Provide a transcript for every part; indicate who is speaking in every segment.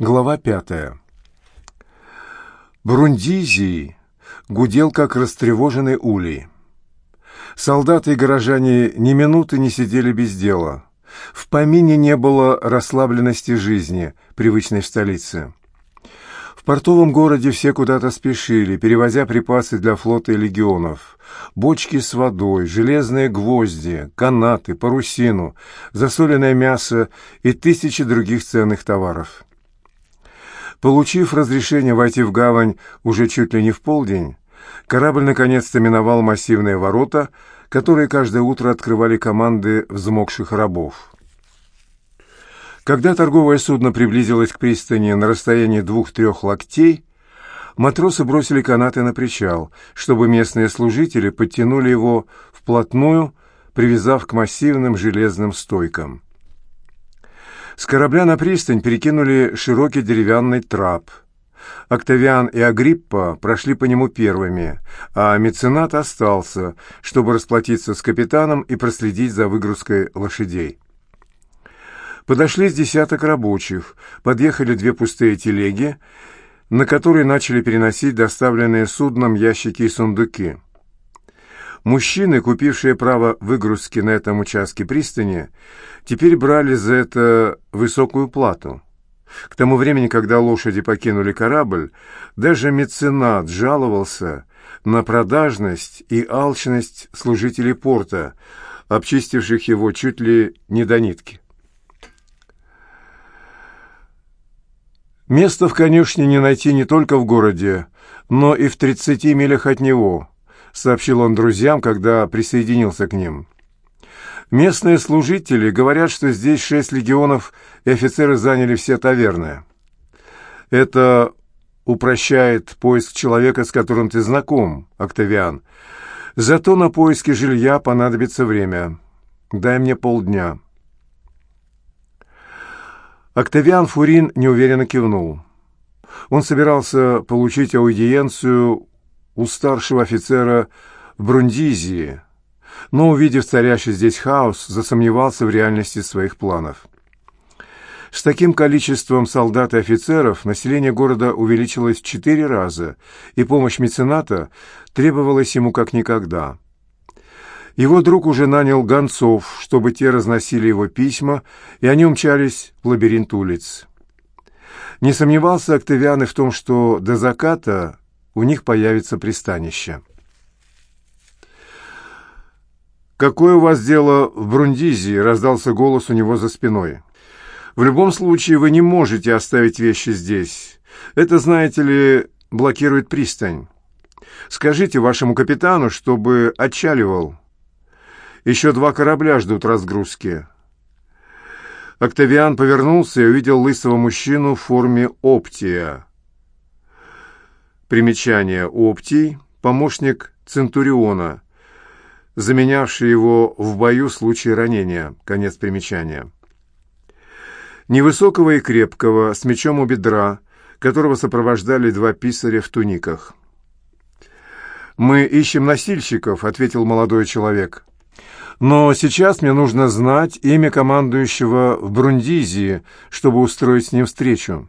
Speaker 1: Глава пятая. Брундизий гудел, как растревоженный улей. Солдаты и горожане ни минуты не сидели без дела. В помине не было расслабленности жизни, привычной в столице. В портовом городе все куда-то спешили, перевозя припасы для флота и легионов. Бочки с водой, железные гвозди, канаты, парусину, засоленное мясо и тысячи других ценных товаров. Получив разрешение войти в гавань уже чуть ли не в полдень, корабль наконец-то миновал массивные ворота, которые каждое утро открывали команды взмокших рабов. Когда торговое судно приблизилось к пристани на расстоянии двух-трех локтей, матросы бросили канаты на причал, чтобы местные служители подтянули его вплотную, привязав к массивным железным стойкам. С корабля на пристань перекинули широкий деревянный трап. Октавиан и Агриппа прошли по нему первыми, а меценат остался, чтобы расплатиться с капитаном и проследить за выгрузкой лошадей. Подошли с десяток рабочих, подъехали две пустые телеги, на которые начали переносить доставленные судном ящики и сундуки. Мужчины, купившие право выгрузки на этом участке пристани, теперь брали за это высокую плату. К тому времени, когда лошади покинули корабль, даже меценат жаловался на продажность и алчность служителей порта, обчистивших его чуть ли не до нитки. Место в конюшне не найти не только в городе, но и в тридцати милях от него – сообщил он друзьям, когда присоединился к ним. Местные служители говорят, что здесь шесть легионов и офицеры заняли все таверны. Это упрощает поиск человека, с которым ты знаком, Октавиан. Зато на поиски жилья понадобится время. Дай мне полдня. Октавиан Фурин неуверенно кивнул. Он собирался получить аудиенцию у старшего офицера Брундизии, но, увидев царящий здесь хаос, засомневался в реальности своих планов. С таким количеством солдат и офицеров население города увеличилось в четыре раза, и помощь мецената требовалась ему как никогда. Его друг уже нанял гонцов, чтобы те разносили его письма, и они умчались в лабиринт улиц. Не сомневался Октавиан и в том, что до заката у них появится пристанище. «Какое у вас дело в Брундизии?» — раздался голос у него за спиной. «В любом случае вы не можете оставить вещи здесь. Это, знаете ли, блокирует пристань. Скажите вашему капитану, чтобы отчаливал. Еще два корабля ждут разгрузки». Октавиан повернулся и увидел лысого мужчину в форме оптия. Примечание Оптий, помощник Центуриона, заменявший его в бою в случае ранения. Конец примечания. Невысокого и крепкого, с мечом у бедра, которого сопровождали два писаря в туниках. «Мы ищем носильщиков», — ответил молодой человек. «Но сейчас мне нужно знать имя командующего в Брундизии, чтобы устроить с ним встречу».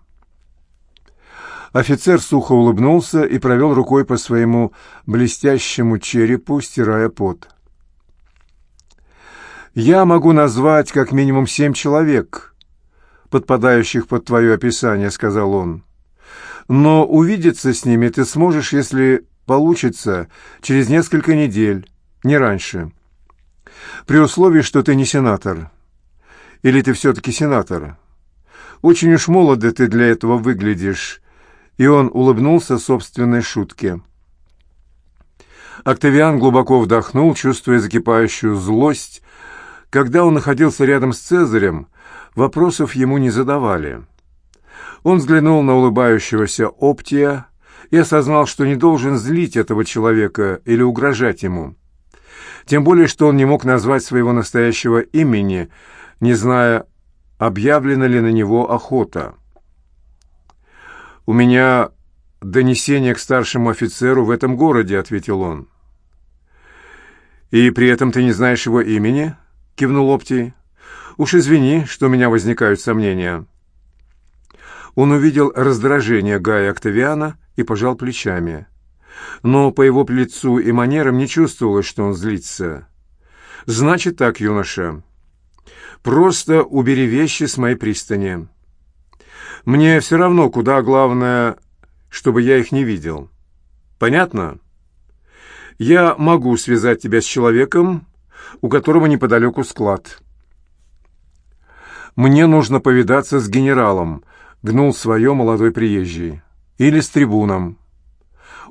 Speaker 1: Офицер сухо улыбнулся и провел рукой по своему блестящему черепу, стирая пот. «Я могу назвать как минимум семь человек, подпадающих под твое описание», — сказал он. «Но увидеться с ними ты сможешь, если получится, через несколько недель, не раньше. При условии, что ты не сенатор. Или ты все-таки сенатор? Очень уж молодо ты для этого выглядишь» и он улыбнулся собственной шутке. Октавиан глубоко вдохнул, чувствуя закипающую злость. Когда он находился рядом с Цезарем, вопросов ему не задавали. Он взглянул на улыбающегося Оптия и осознал, что не должен злить этого человека или угрожать ему. Тем более, что он не мог назвать своего настоящего имени, не зная, объявлена ли на него охота. «У меня донесение к старшему офицеру в этом городе», — ответил он. «И при этом ты не знаешь его имени?» — кивнул Оптий. «Уж извини, что у меня возникают сомнения». Он увидел раздражение Гая Октавиана и пожал плечами. Но по его лицу и манерам не чувствовалось, что он злится. «Значит так, юноша. Просто убери вещи с моей пристани. Мне все равно, куда главное, чтобы я их не видел. Понятно? Я могу связать тебя с человеком, у которого неподалеку склад». «Мне нужно повидаться с генералом», — гнул свое молодой приезжий. «Или с трибуном».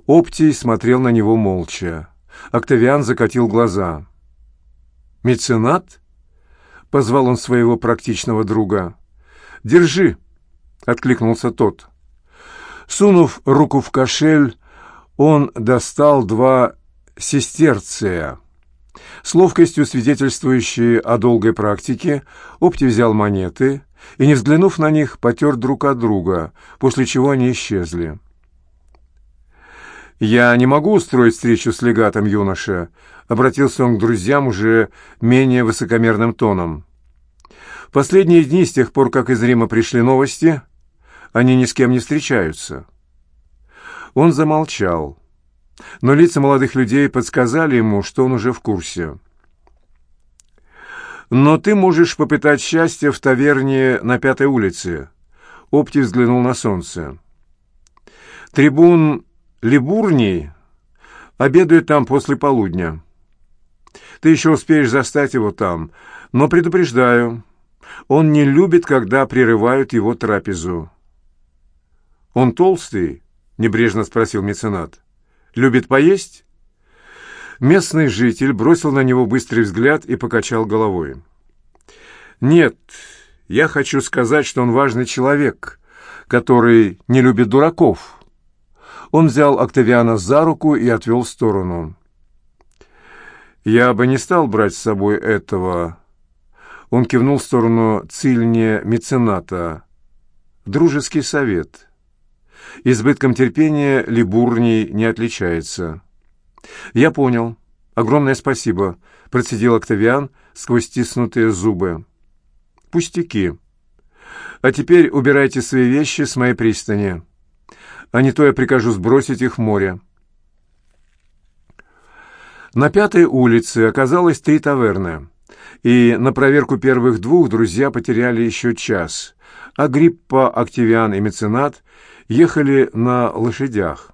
Speaker 1: Оптий смотрел на него молча. Октавиан закатил глаза. «Меценат?» — позвал он своего практичного друга. «Держи!» — откликнулся тот. Сунув руку в кошель, он достал два сестерция. С ловкостью, свидетельствующей о долгой практике, Опти взял монеты и, не взглянув на них, потер друг от друга, после чего они исчезли. «Я не могу устроить встречу с легатом, юноша», — обратился он к друзьям уже менее высокомерным тоном. «В последние дни, с тех пор, как из Рима пришли новости, они ни с кем не встречаются». Он замолчал, но лица молодых людей подсказали ему, что он уже в курсе. «Но ты можешь попытать счастье в таверне на Пятой улице», — Опти взглянул на солнце. «Трибун Либурний обедает там после полудня. Ты еще успеешь застать его там, но предупреждаю, он не любит, когда прерывают его трапезу. «Он толстый?» — небрежно спросил меценат. «Любит поесть?» Местный житель бросил на него быстрый взгляд и покачал головой. «Нет, я хочу сказать, что он важный человек, который не любит дураков». Он взял Октавиана за руку и отвел в сторону. «Я бы не стал брать с собой этого». Он кивнул в сторону цильне мецената. «Дружеский совет. Избытком терпения Либурний не отличается». «Я понял. Огромное спасибо», — процедил Октавиан сквозь стиснутые зубы. «Пустяки. А теперь убирайте свои вещи с моей пристани» а не то я прикажу сбросить их в море. На пятой улице оказалось три таверны, и на проверку первых двух друзья потеряли еще час. Агриппа, Октавиан и Меценат ехали на лошадях.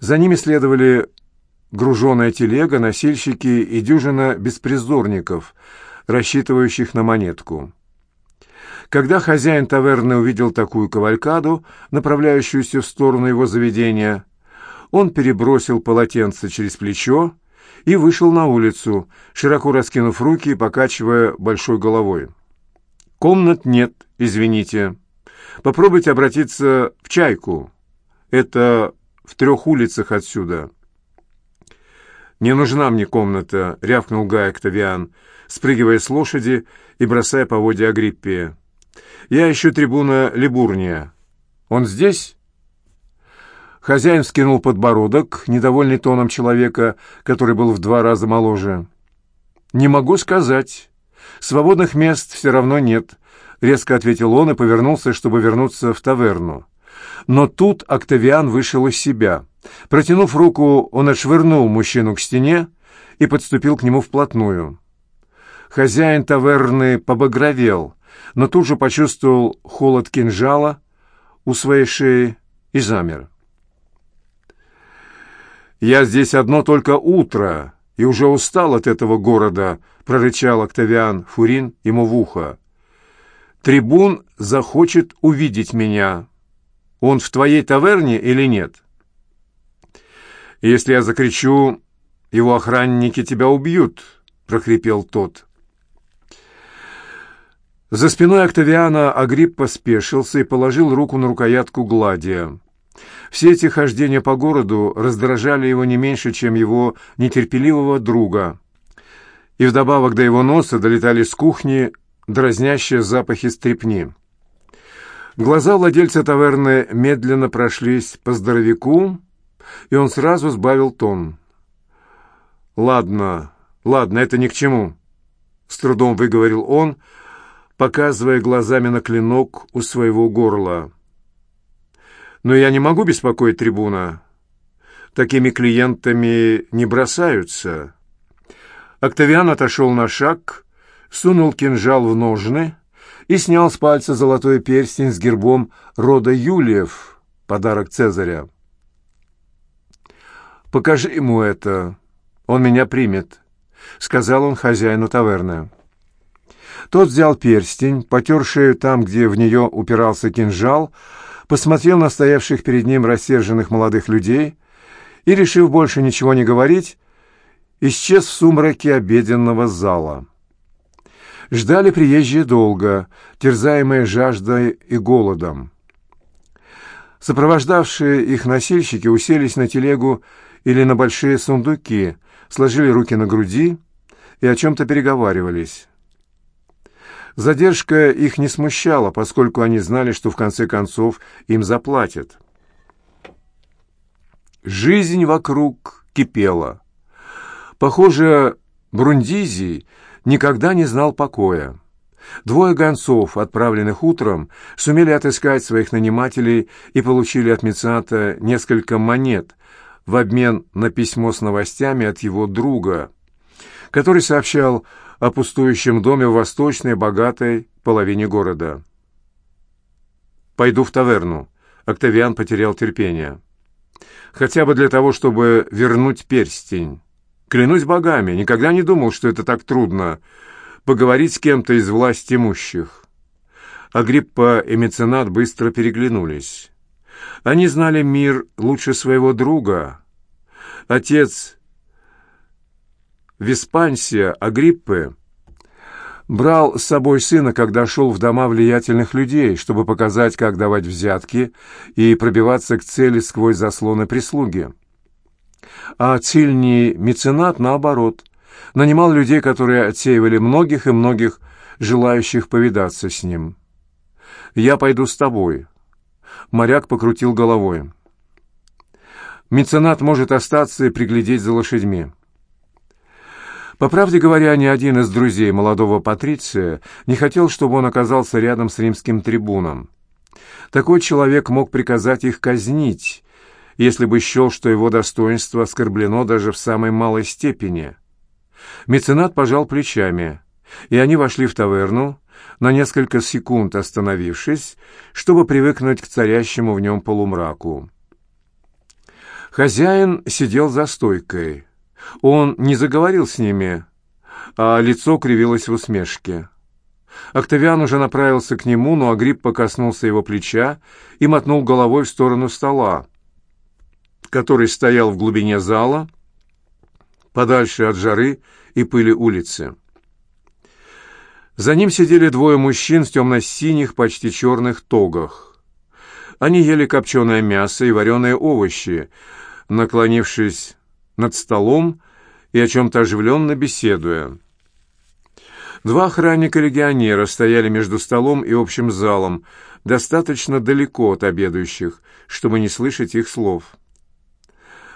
Speaker 1: За ними следовали груженная телега, носильщики и дюжина беспризорников, рассчитывающих на монетку. Когда хозяин таверны увидел такую кавалькаду, направляющуюся в сторону его заведения, он перебросил полотенце через плечо и вышел на улицу, широко раскинув руки и покачивая большой головой. «Комнат нет, извините. Попробуйте обратиться в «Чайку». Это в трех улицах отсюда». «Не нужна мне комната», — рявкнул Гай Октавиан, спрыгивая с лошади и бросая поводья Агриппе. Я ищу трибуна Либурния. Он здесь?» Хозяин скинул подбородок, недовольный тоном человека, который был в два раза моложе. «Не могу сказать. Свободных мест все равно нет», — резко ответил он и повернулся, чтобы вернуться в таверну. Но тут Октавиан вышел из себя. Протянув руку, он отшвырнул мужчину к стене и подступил к нему вплотную. Хозяин таверны побагровел, но тут же почувствовал холод кинжала у своей шеи и замер. «Я здесь одно только утро и уже устал от этого города», — прорычал Октавиан Фурин ему в ухо. «Трибун захочет увидеть меня. Он в твоей таверне или нет?» «Если я закричу, его охранники тебя убьют», — прохрипел тот. За спиной Октавиана Агриппа спешился и положил руку на рукоятку Гладия. Все эти хождения по городу раздражали его не меньше, чем его нетерпеливого друга. И вдобавок до его носа долетали с кухни дразнящие запахи стрепни. Глаза владельца таверны медленно прошлись по здоровяку, и он сразу сбавил тон. «Ладно, ладно, это ни к чему», — с трудом выговорил он, — показывая глазами на клинок у своего горла. Но я не могу беспокоить трибуна. Такими клиентами не бросаются. Октавиан отошел на шаг, сунул кинжал в ножны и снял с пальца золотой перстень с гербом рода Юлиев, подарок Цезаря. «Покажи ему это, он меня примет», — сказал он хозяину таверны. Тот взял перстень, потер шею там, где в нее упирался кинжал, посмотрел на стоявших перед ним рассерженных молодых людей и, решив больше ничего не говорить, исчез в сумраке обеденного зала. Ждали приезжие долго, терзаемые жаждой и голодом. Сопровождавшие их носильщики уселись на телегу или на большие сундуки, сложили руки на груди и о чем-то переговаривались. Задержка их не смущала, поскольку они знали, что в конце концов им заплатят. Жизнь вокруг кипела. Похоже, Брундизий никогда не знал покоя. Двое гонцов, отправленных утром, сумели отыскать своих нанимателей и получили от мецената несколько монет в обмен на письмо с новостями от его друга, который сообщал о пустующем доме в восточной, богатой половине города. «Пойду в таверну». Октавиан потерял терпение. «Хотя бы для того, чтобы вернуть перстень. Клянусь богами, никогда не думал, что это так трудно — поговорить с кем-то из власть имущих». Агриппа и меценат быстро переглянулись. Они знали мир лучше своего друга. Отец Веспансия Агриппы брал с собой сына, когда шел в дома влиятельных людей, чтобы показать, как давать взятки и пробиваться к цели сквозь заслоны прислуги. А цильний меценат, наоборот, нанимал людей, которые отсеивали многих и многих желающих повидаться с ним. «Я пойду с тобой». Моряк покрутил головой. «Меценат может остаться и приглядеть за лошадьми». По правде говоря, ни один из друзей молодого Патриция не хотел, чтобы он оказался рядом с римским трибуном. Такой человек мог приказать их казнить, если бы счел, что его достоинство оскорблено даже в самой малой степени. Меценат пожал плечами, и они вошли в таверну, на несколько секунд остановившись, чтобы привыкнуть к царящему в нем полумраку. Хозяин сидел за стойкой. Он не заговорил с ними, а лицо кривилось в усмешке. Октавиан уже направился к нему, но Агриппа коснулся его плеча и мотнул головой в сторону стола, который стоял в глубине зала, подальше от жары и пыли улицы. За ним сидели двое мужчин в темно-синих, почти черных тогах. Они ели копченое мясо и вареные овощи, наклонившись над столом и о чем-то оживленно беседуя. Два охранника-легионера стояли между столом и общим залом, достаточно далеко от обедающих, чтобы не слышать их слов.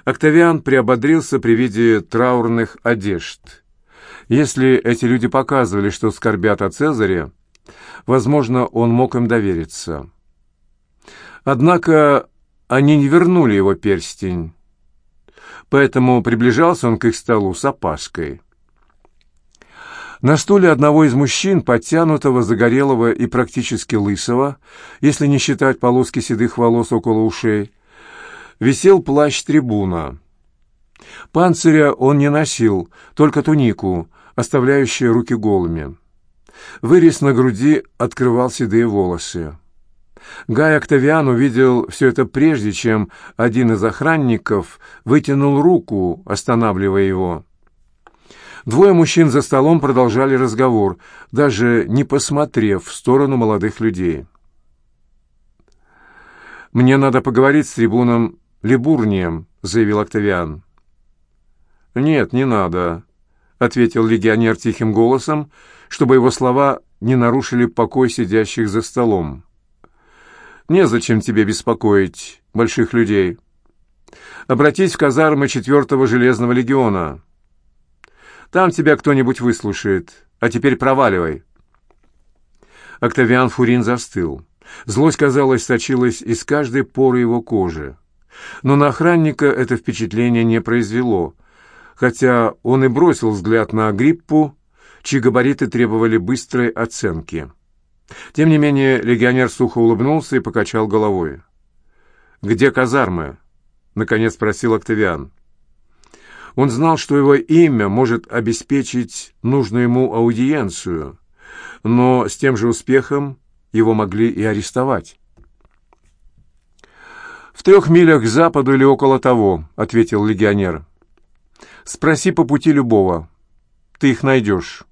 Speaker 1: Октавиан приободрился при виде траурных одежд. Если эти люди показывали, что скорбят о Цезаре, возможно, он мог им довериться. Однако они не вернули его перстень, поэтому приближался он к их столу с опаской. На стуле одного из мужчин, подтянутого, загорелого и практически лысого, если не считать полоски седых волос около ушей, висел плащ трибуна. Панциря он не носил, только тунику, оставляющую руки голыми. Вырез на груди открывал седые волосы. Гай Октавиан увидел все это прежде, чем один из охранников вытянул руку, останавливая его. Двое мужчин за столом продолжали разговор, даже не посмотрев в сторону молодых людей. «Мне надо поговорить с трибуном Либурнием», — заявил Октавиан. «Нет, не надо», — ответил легионер тихим голосом, чтобы его слова не нарушили покой сидящих за столом. Незачем тебе беспокоить больших людей. Обратись в казармы четвертого железного легиона. Там тебя кто-нибудь выслушает. А теперь проваливай. Октавиан Фурин застыл. Злость, казалось, сочилась из каждой поры его кожи. Но на охранника это впечатление не произвело, хотя он и бросил взгляд на Агриппу, чьи габариты требовали быстрой оценки. Тем не менее, легионер сухо улыбнулся и покачал головой. «Где казармы?» — наконец спросил Октавиан. Он знал, что его имя может обеспечить нужную ему аудиенцию, но с тем же успехом его могли и арестовать. «В трех милях к западу или около того», — ответил легионер. «Спроси по пути любого. Ты их найдешь».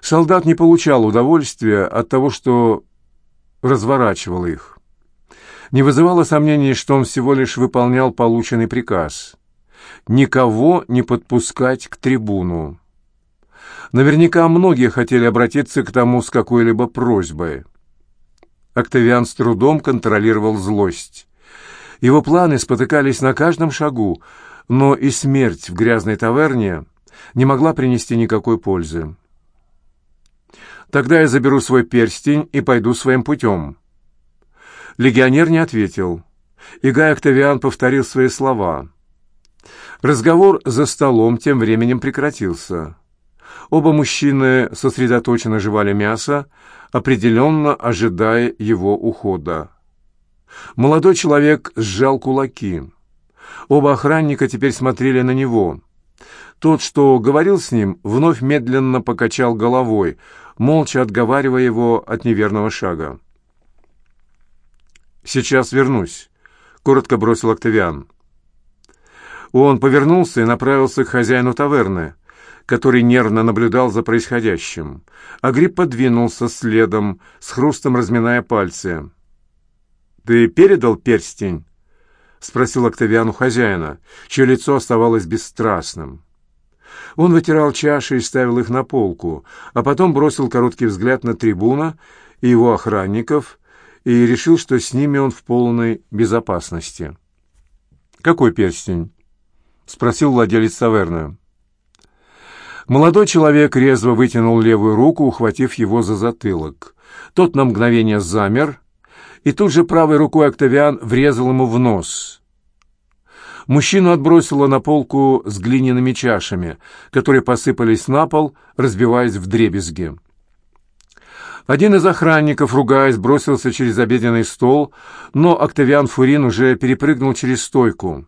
Speaker 1: Солдат не получал удовольствия от того, что разворачивал их. Не вызывало сомнений, что он всего лишь выполнял полученный приказ. Никого не подпускать к трибуну. Наверняка многие хотели обратиться к тому с какой-либо просьбой. Октавиан с трудом контролировал злость. Его планы спотыкались на каждом шагу, но и смерть в грязной таверне не могла принести никакой пользы. Тогда я заберу свой перстень и пойду своим путем». Легионер не ответил, и Гай Октавиан повторил свои слова. Разговор за столом тем временем прекратился. Оба мужчины сосредоточенно жевали мясо, определенно ожидая его ухода. Молодой человек сжал кулаки. Оба охранника теперь смотрели на него. Тот, что говорил с ним, вновь медленно покачал головой, молча отговаривая его от неверного шага. «Сейчас вернусь», — коротко бросил Октавиан. Он повернулся и направился к хозяину таверны, который нервно наблюдал за происходящим. Агриппа двинулся следом, с хрустом разминая пальцы. «Ты передал перстень?» — спросил Октавиан у хозяина, чье лицо оставалось бесстрастным. Он вытирал чаши и ставил их на полку, а потом бросил короткий взгляд на трибуна и его охранников и решил, что с ними он в полной безопасности. «Какой перстень?» — спросил владелец таверны. Молодой человек резво вытянул левую руку, ухватив его за затылок. Тот на мгновение замер, и тут же правой рукой Октавиан врезал ему в нос — Мужчину отбросило на полку с глиняными чашами, которые посыпались на пол, разбиваясь в дребезги. Один из охранников, ругаясь, бросился через обеденный стол, но Октавиан Фурин уже перепрыгнул через стойку.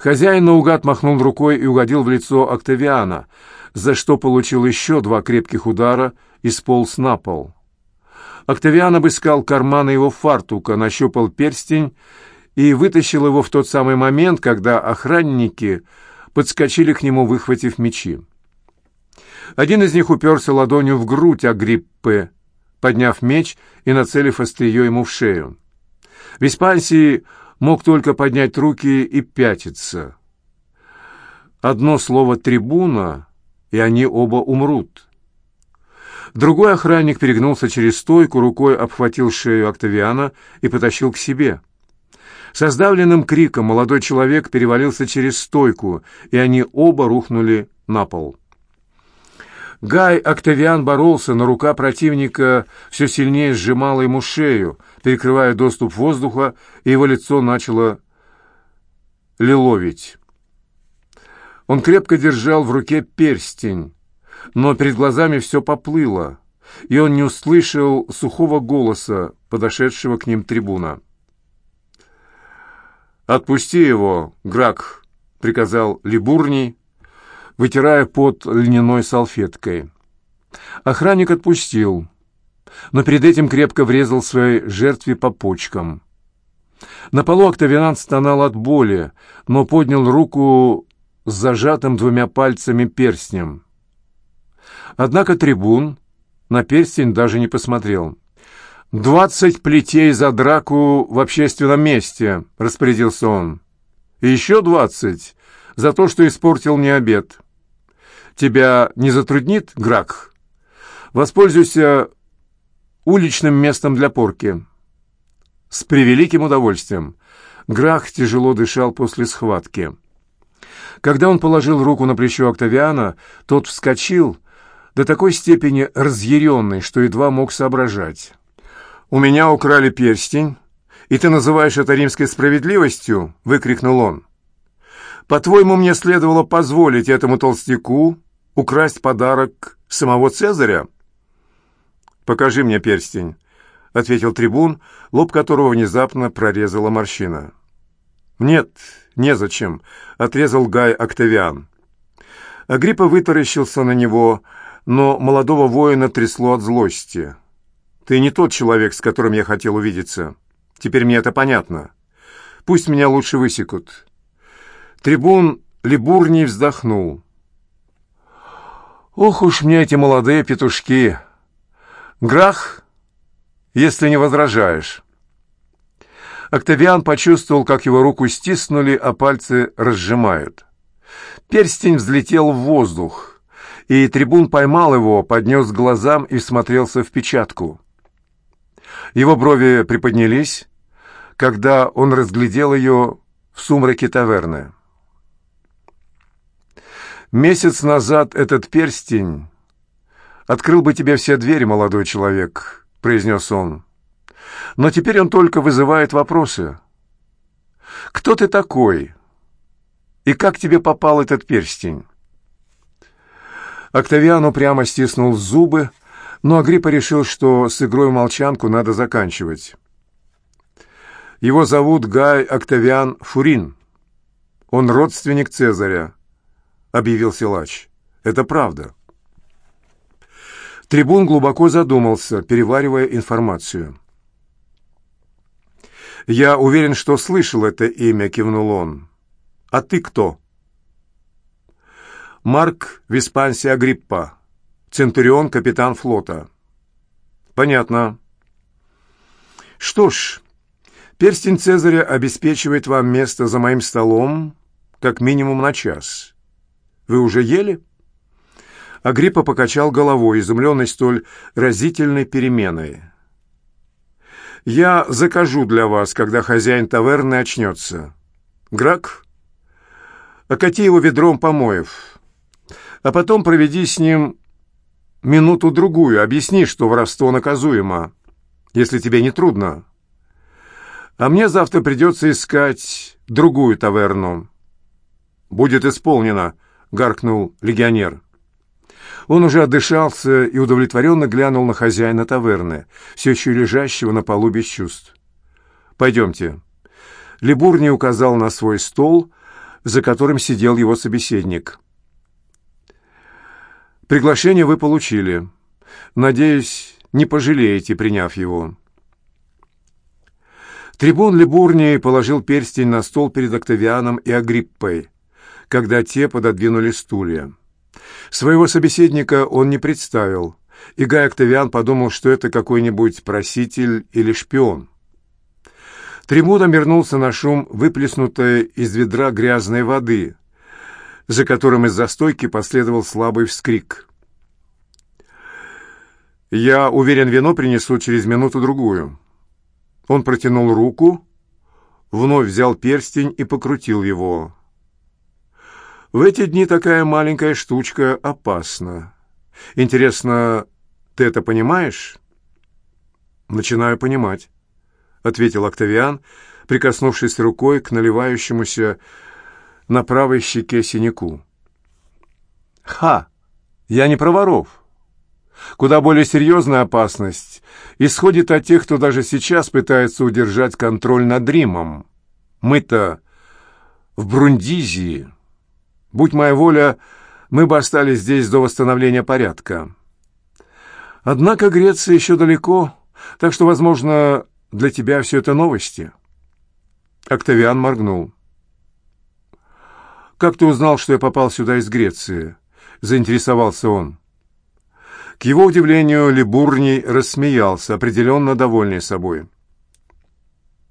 Speaker 1: Хозяин наугад махнул рукой и угодил в лицо Октавиана, за что получил еще два крепких удара и сполз на пол. Октавиан обыскал карманы его фартука, нащупал перстень и вытащил его в тот самый момент, когда охранники подскочили к нему, выхватив мечи. Один из них уперся ладонью в грудь Агриппы, подняв меч и нацелив острие ему в шею. Веспансий мог только поднять руки и пятиться. Одно слово «трибуна», и они оба умрут. Другой охранник перегнулся через стойку, рукой обхватил шею Октавиана и потащил к себе. Со сдавленным криком молодой человек перевалился через стойку, и они оба рухнули на пол. Гай Октавиан боролся, но рука противника все сильнее сжимала ему шею, перекрывая доступ воздуха, и его лицо начало лиловить. Он крепко держал в руке перстень, но перед глазами все поплыло, и он не услышал сухого голоса, подошедшего к ним трибуна. «Отпусти его, Грак», — приказал Либурний, вытирая пот льняной салфеткой. Охранник отпустил, но перед этим крепко врезал своей жертве по почкам. На полу Октавиан стонал от боли, но поднял руку с зажатым двумя пальцами перстнем. Однако трибун на перстень даже не посмотрел. «Двадцать плетей за драку в общественном месте», — распорядился он. «И еще двадцать за то, что испортил мне обед. Тебя не затруднит, Грак? Воспользуйся уличным местом для порки». «С превеликим удовольствием». Грах тяжело дышал после схватки. Когда он положил руку на плечо Октавиана, тот вскочил, до такой степени разъяренный, что едва мог соображать. «У меня украли перстень, и ты называешь это римской справедливостью?» — выкрикнул он. «По-твоему, мне следовало позволить этому толстяку украсть подарок самого Цезаря?» «Покажи мне перстень», — ответил трибун, лоб которого внезапно прорезала морщина. «Нет, незачем», — отрезал Гай Октавиан. Агриппа вытаращился на него, но молодого воина трясло от злости. «Ты не тот человек, с которым я хотел увидеться. Теперь мне это понятно. Пусть меня лучше высекут». Трибун Либурний вздохнул. «Ох уж мне эти молодые петушки! Грах, если не возражаешь». Октавиан почувствовал, как его руку стиснули, а пальцы разжимают. Перстень взлетел в воздух, и трибун поймал его, поднес к глазам и смотрелся в печатку. Его брови приподнялись, когда он разглядел ее в сумраке таверны. «Месяц назад этот перстень открыл бы тебе все двери, молодой человек», — произнес он. «Но теперь он только вызывает вопросы. Кто ты такой?» И как тебе попал этот перстень?» Октавиану прямо стиснул зубы, но Агриппа решил, что с игрой в молчанку надо заканчивать. «Его зовут Гай Октавиан Фурин. Он родственник Цезаря», — объявил силач. «Это правда». Трибун глубоко задумался, переваривая информацию. «Я уверен, что слышал это имя», — кивнул он. «А ты кто?» «Марк Виспанси Агриппа, Центурион, капитан флота». «Понятно». «Что ж, перстень Цезаря обеспечивает вам место за моим столом как минимум на час. Вы уже ели?» Агриппа покачал головой, изумленный столь разительной переменой. «Я закажу для вас, когда хозяин таверны очнется. Грак, окати его ведром помоев, а потом проведи с ним минуту-другую, объясни, что воровство наказуемо, если тебе не трудно. А мне завтра придется искать другую таверну. «Будет исполнено», — гаркнул легионер. Он уже отдышался и удовлетворенно глянул на хозяина таверны, все еще лежащего на полу без чувств. «Пойдемте». Либурни указал на свой стол, за которым сидел его собеседник. «Приглашение вы получили. Надеюсь, не пожалеете, приняв его». Трибун Либурний положил перстень на стол перед Октавианом и Агриппой, когда те пододвинули стулья. Своего собеседника он не представил, и Гай Октавиан подумал, что это какой-нибудь проситель или шпион. Тремуд обернулся на шум выплеснутой из ведра грязной воды, за которым из застойки последовал слабый вскрик. «Я уверен, вино принесу через минуту-другую». Он протянул руку, вновь взял перстень и покрутил его. «В эти дни такая маленькая штучка опасна. Интересно, ты это понимаешь?» «Начинаю понимать». — ответил Октавиан, прикоснувшись рукой к наливающемуся на правой щеке синяку. «Ха! Я не про воров. Куда более серьезная опасность исходит от тех, кто даже сейчас пытается удержать контроль над Римом. Мы-то в Брундизии. Будь моя воля, мы бы остались здесь до восстановления порядка. Однако Греция еще далеко, так что, возможно, для тебя все это новости?» Октавиан моргнул. «Как ты узнал, что я попал сюда из Греции?» — заинтересовался он. К его удивлению, Либурний рассмеялся, определенно довольный собой.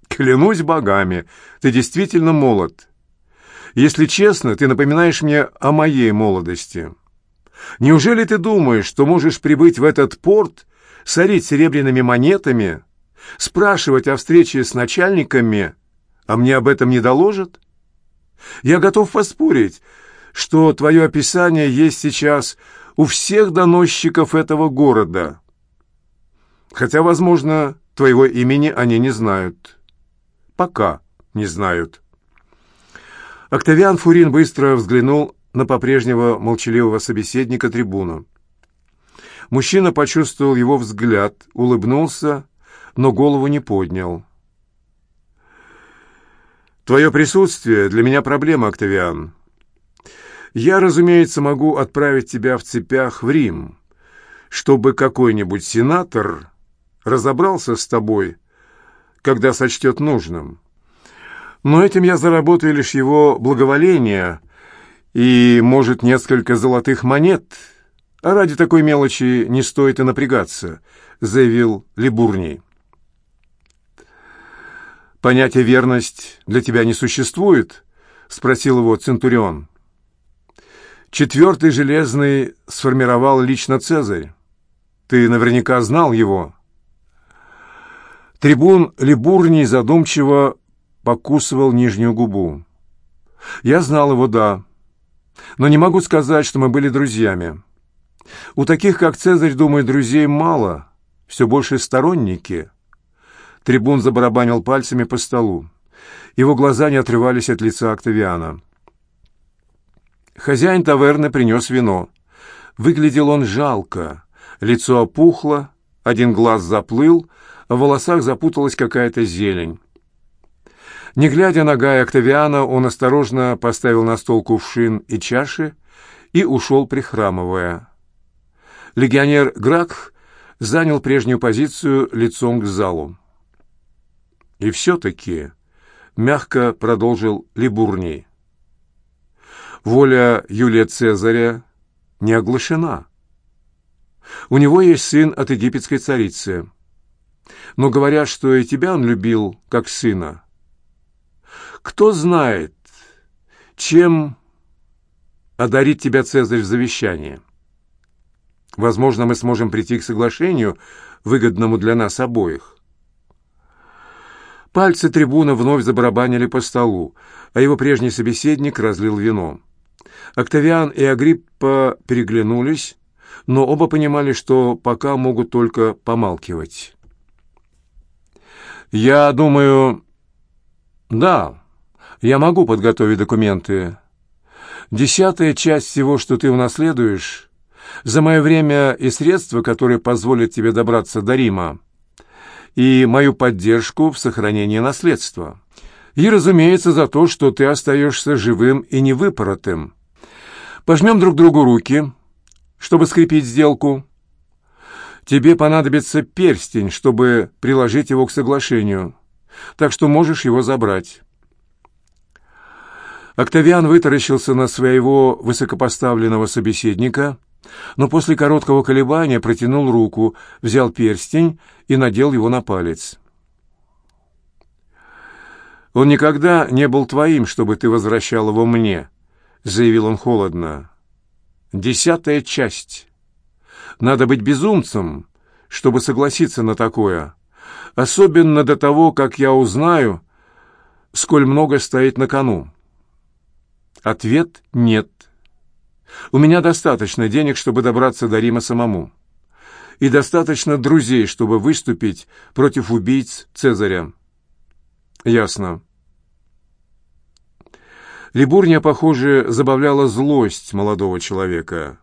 Speaker 1: «Клянусь богами, ты действительно молод. Если честно, ты напоминаешь мне о моей молодости. Неужели ты думаешь, что можешь прибыть в этот порт, сорить серебряными монетами, спрашивать о встрече с начальниками, а мне об этом не доложат? Я готов поспорить, что твое описание есть сейчас у всех доносчиков этого города. Хотя, возможно, Твоего имени они не знают. Пока не знают. Октавиан Фурин быстро взглянул на по-прежнего молчаливого собеседника трибуна. Мужчина почувствовал его взгляд, улыбнулся, но голову не поднял. «Твое присутствие для меня проблема, Октавиан. Я, разумеется, могу отправить тебя в цепях в Рим, чтобы какой-нибудь сенатор разобрался с тобой, когда сочтет нужным. Но этим я заработаю лишь его благоволение и, может, несколько золотых монет, а ради такой мелочи не стоит и напрягаться», — заявил Либурний. «Понятие верность для тебя не существует?» — спросил его Центурион. Четвертый железный сформировал лично Цезарь. Ты наверняка знал его. Трибун Либурний задумчиво покусывал нижнюю губу. Я знал его, да, но не могу сказать, что мы были друзьями. У таких, как Цезарь, думаю, друзей мало, все больше сторонники. Трибун забарабанил пальцами по столу. Его глаза не отрывались от лица Октавиана. Хозяин таверны принес вино. Выглядел он жалко. Лицо опухло, один глаз заплыл, в волосах запуталась какая-то зелень. Не глядя на Гая Октавиана, он осторожно поставил на стол кувшин и чаши и ушел, прихрамывая. Легионер Гракх занял прежнюю позицию лицом к залу. «И все-таки», — мягко продолжил Либурний, воля Юлия Цезаря не оглашена. У него есть сын от египетской царицы. Но говорят, что и тебя он любил как сына. Кто знает, чем одарит тебя Цезарь в завещании? Возможно, мы сможем прийти к соглашению, выгодному для нас обоих. Пальцы трибуна вновь забарабанили по столу, а его прежний собеседник разлил вино. Октавиан и Агриппа переглянулись, но оба понимали, что пока могут только помалкивать. «Я думаю...» «Да, я могу подготовить документы. Десятая часть всего, что ты унаследуешь, за мое время и средства, которые позволят тебе добраться до Рима, и мою поддержку в сохранении наследства. И, разумеется, за то, что ты остаешься живым и невыпоротым». Пожмем друг другу руки, чтобы скрепить сделку. Тебе понадобится перстень, чтобы приложить его к соглашению, так что можешь его забрать». Октавиан вытаращился на своего высокопоставленного собеседника, но после короткого колебания протянул руку, взял перстень и надел его на палец. «Он никогда не был твоим, чтобы ты возвращал его мне», — заявил он холодно. «Десятая часть. Надо быть безумцем, чтобы согласиться на такое, особенно до того, как я узнаю, сколь много стоит на кону». Ответ — нет. У меня достаточно денег, чтобы добраться до Рима самому. И достаточно друзей, чтобы выступить против убийц Цезаря. Ясно. Либурния, похоже, забавляла злость молодого человека.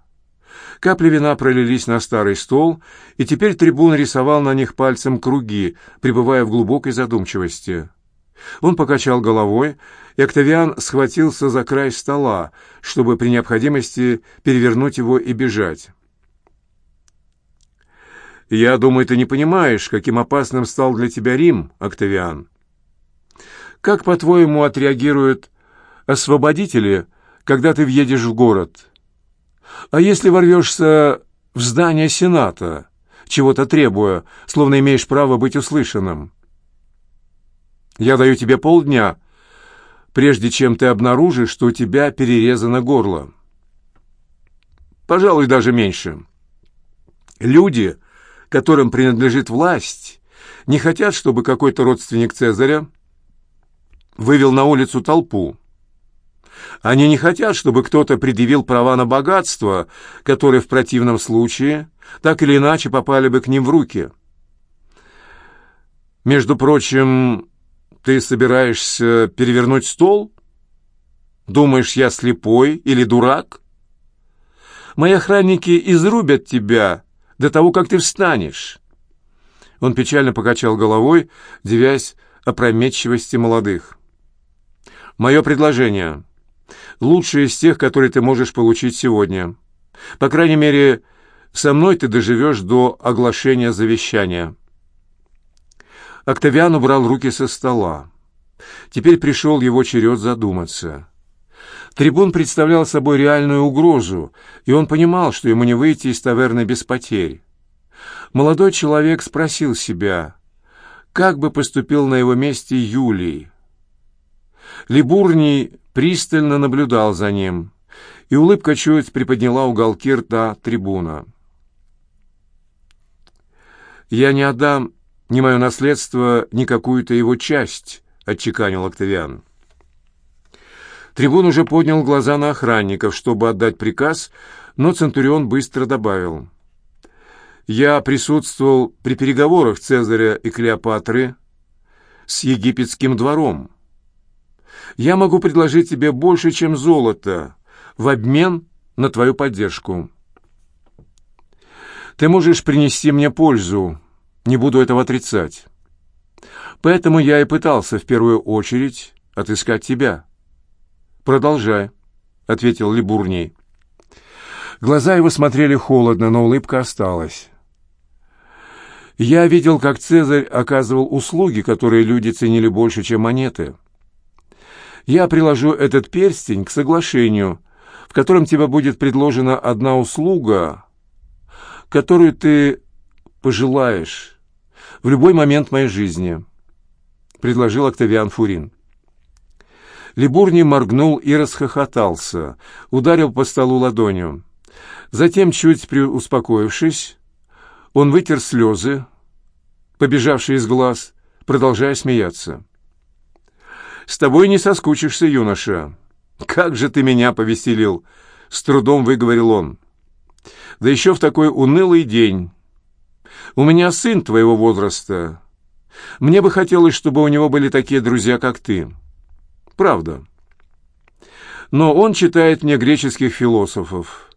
Speaker 1: Капли вина пролились на старый стол, и теперь трибун рисовал на них пальцем круги, пребывая в глубокой задумчивости. Он покачал головой, и Октавиан схватился за край стола, чтобы при необходимости перевернуть его и бежать. «Я думаю, ты не понимаешь, каким опасным стал для тебя Рим, Октавиан. Как, по-твоему, отреагирует освободители, когда ты въедешь в город. А если ворвешься в здание Сената, чего-то требуя, словно имеешь право быть услышанным? Я даю тебе полдня, прежде чем ты обнаружишь, что у тебя перерезано горло. Пожалуй, даже меньше. Люди, которым принадлежит власть, не хотят, чтобы какой-то родственник Цезаря вывел на улицу толпу. Они не хотят, чтобы кто-то предъявил права на богатство, которые в противном случае так или иначе попали бы к ним в руки. Между прочим, ты собираешься перевернуть стол? Думаешь, я слепой или дурак? Мои охранники изрубят тебя до того, как ты встанешь. Он печально покачал головой, девясь опрометчивости молодых. «Мое предложение — лучшее из тех, которые ты можешь получить сегодня. По крайней мере, со мной ты доживешь до оглашения завещания». Октавиан убрал руки со стола. Теперь пришел его черед задуматься. Трибун представлял собой реальную угрозу, и он понимал, что ему не выйти из таверны без потерь. Молодой человек спросил себя, как бы поступил на его месте Юлий. Либурний пристально наблюдал за ним, и улыбка чуть приподняла уголки рта трибуна. «Я не отдам ни мое наследство, ни какую-то его часть», — отчеканил Октавиан. Трибун уже поднял глаза на охранников, чтобы отдать приказ, но Центурион быстро добавил. «Я присутствовал при переговорах Цезаря и Клеопатры с египетским двором. Я могу предложить тебе больше, чем золото, в обмен на твою поддержку. Ты можешь принести мне пользу, не буду этого отрицать. Поэтому я и пытался в первую очередь отыскать тебя». «Продолжай», — ответил Либурний. Глаза его смотрели холодно, но улыбка осталась. «Я видел, как Цезарь оказывал услуги, которые люди ценили больше, чем монеты. Я приложу этот перстень к соглашению, в котором тебе будет предложена одна услуга, которую ты пожелаешь в любой момент моей жизни», — предложил Октавиан Фурин. Либурни моргнул и расхохотался, ударил по столу ладонью. Затем, чуть приуспокоившись, он вытер слезы, побежавшие из глаз, продолжая смеяться. «С тобой не соскучишься, юноша. Как же ты меня повеселил!» — с трудом выговорил он. «Да еще в такой унылый день. У меня сын твоего возраста. Мне бы хотелось, чтобы у него были такие друзья, как ты». Правда. Но он читает мне греческих философов.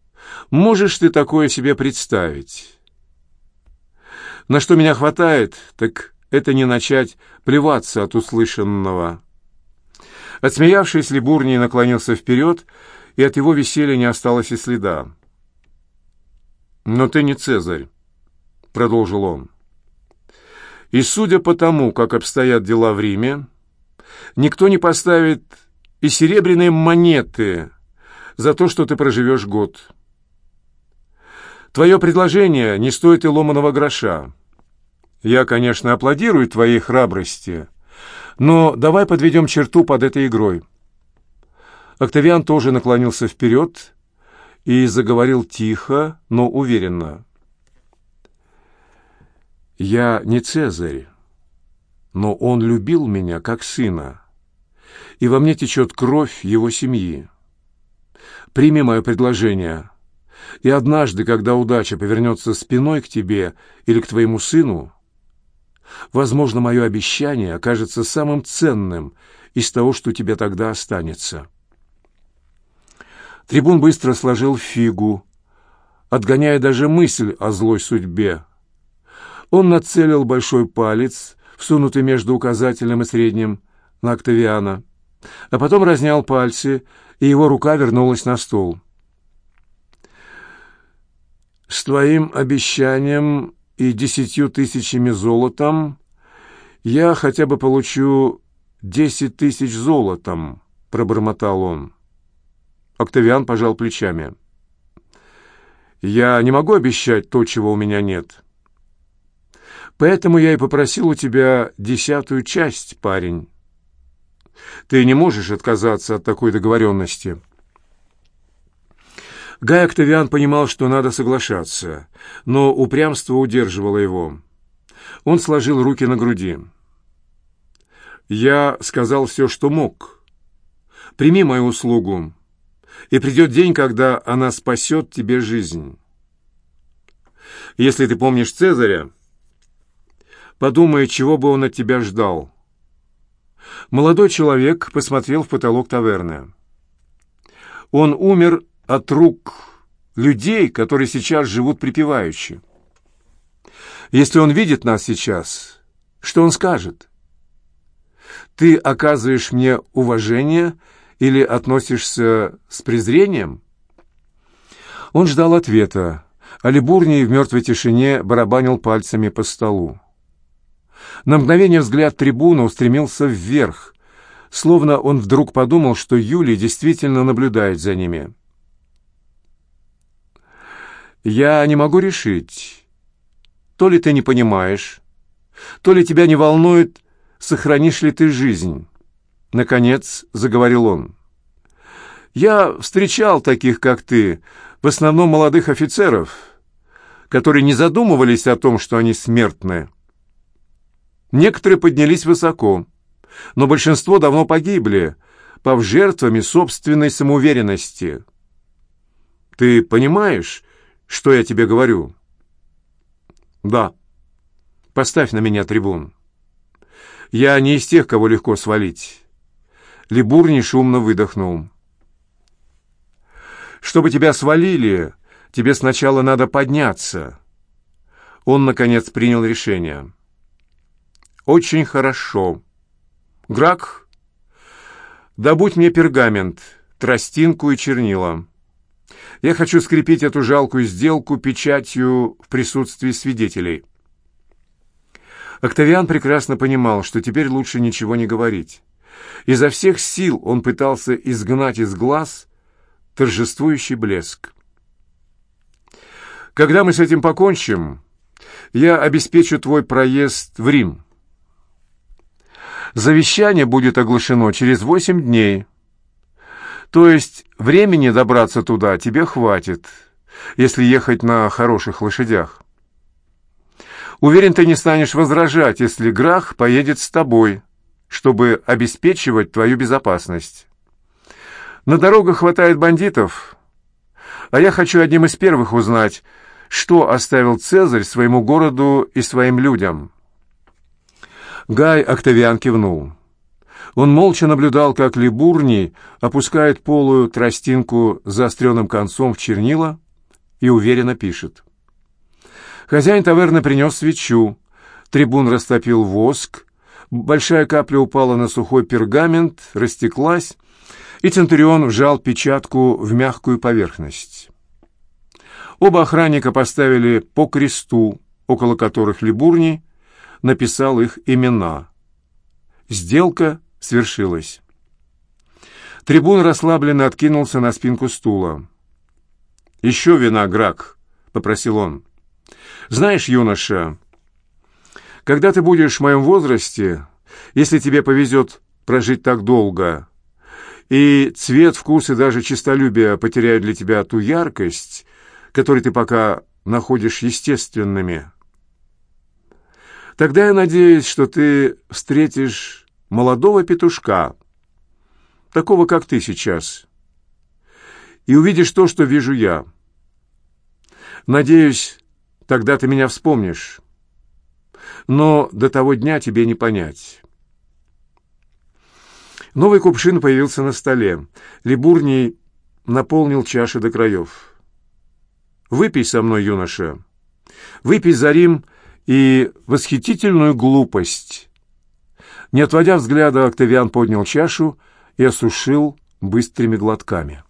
Speaker 1: Можешь ты такое себе представить? На что меня хватает, так это не начать плеваться от услышанного. Отсмеявшись, Либурний наклонился вперед, и от его веселья не осталось и следа. «Но ты не Цезарь», — продолжил он. «И судя по тому, как обстоят дела в Риме, никто не поставит и серебряные монеты за то, что ты проживешь год. Твое предложение не стоит и ломаного гроша. Я, конечно, аплодирую твоей храбрости, но давай подведем черту под этой игрой. Октавиан тоже наклонился вперед и заговорил тихо, но уверенно. «Я не Цезарь, но он любил меня как сына, и во мне течет кровь его семьи. Прими мое предложение, и однажды, когда удача повернется спиной к тебе или к твоему сыну, возможно, мое обещание окажется самым ценным из того, что тебе тогда останется». Трибун быстро сложил фигу, отгоняя даже мысль о злой судьбе. Он нацелил большой палец всунутый между указательным и средним, на Октавиана, а потом разнял пальцы, и его рука вернулась на стол. «С твоим обещанием и десятью тысячами золотом я хотя бы получу десять тысяч золотом», — пробормотал он. Октавиан пожал плечами. «Я не могу обещать то, чего у меня нет». Поэтому я и попросил у тебя десятую часть, парень. Ты не можешь отказаться от такой договоренности». Гай Октавиан понимал, что надо соглашаться, но упрямство удерживало его. Он сложил руки на груди. «Я сказал все, что мог. Прими мою услугу, и придет день, когда она спасет тебе жизнь. Если ты помнишь Цезаря, подумая, чего бы он от тебя ждал. Молодой человек посмотрел в потолок таверны. Он умер от рук людей, которые сейчас живут припеваючи. Если он видит нас сейчас, что он скажет? Ты оказываешь мне уважение или относишься с презрением? Он ждал ответа, а Либурний в мертвой тишине барабанил пальцами по столу. На мгновение взгляд трибуна устремился вверх, словно он вдруг подумал, что Юлий действительно наблюдает за ними. «Я не могу решить, то ли ты не понимаешь, то ли тебя не волнует, сохранишь ли ты жизнь». Наконец заговорил он. «Я встречал таких, как ты, в основном молодых офицеров, которые не задумывались о том, что они смертны. Некоторые поднялись высоко, но большинство давно погибли, пав жертвами собственной самоуверенности. Ты понимаешь, что я тебе говорю? Да. Поставь на меня трибун. Я не из тех, кого легко свалить. Либурни шумно выдохнул. Чтобы тебя свалили, тебе сначала надо подняться. Он, наконец, принял решение. Очень хорошо. Грак, добудь мне пергамент, тростинку и чернила. Я хочу скрепить эту жалкую сделку печатью в присутствии свидетелей. Октавиан прекрасно понимал, что теперь лучше ничего не говорить. Изо всех сил он пытался изгнать из глаз торжествующий блеск. «Когда мы с этим покончим, я обеспечу твой проезд в Рим». Завещание будет оглашено через восемь дней. То есть времени добраться туда тебе хватит, если ехать на хороших лошадях. Уверен, ты не станешь возражать, если Грах поедет с тобой, чтобы обеспечивать твою безопасность. На дорогах хватает бандитов, а я хочу одним из первых узнать, что оставил Цезарь своему городу и своим людям». Гай Октавиан кивнул. Он молча наблюдал, как Либурний опускает полую тростинку заостренным концом в чернила и уверенно пишет. Хозяин таверны принес свечу, трибун растопил воск, большая капля упала на сухой пергамент, растеклась, и Центурион вжал печатку в мягкую поверхность. Оба охранника поставили по кресту, около которых Либурний написал их имена. Сделка свершилась. Трибун расслабленно откинулся на спинку стула. «Еще вина, Грак», — попросил он. «Знаешь, юноша, когда ты будешь в моем возрасте, если тебе повезет прожить так долго, и цвет, вкус и даже честолюбие потеряют для тебя ту яркость, которую ты пока находишь естественными, Тогда я надеюсь, что ты встретишь молодого петушка, такого, как ты сейчас, и увидишь то, что вижу я. Надеюсь, тогда ты меня вспомнишь. Но до того дня тебе не понять. Новый кувшин появился на столе. Либурний наполнил чаши до краев. «Выпей со мной, юноша. Выпей за Рим и восхитительную глупость. Не отводя взгляда, Октавиан поднял чашу и осушил быстрыми глотками.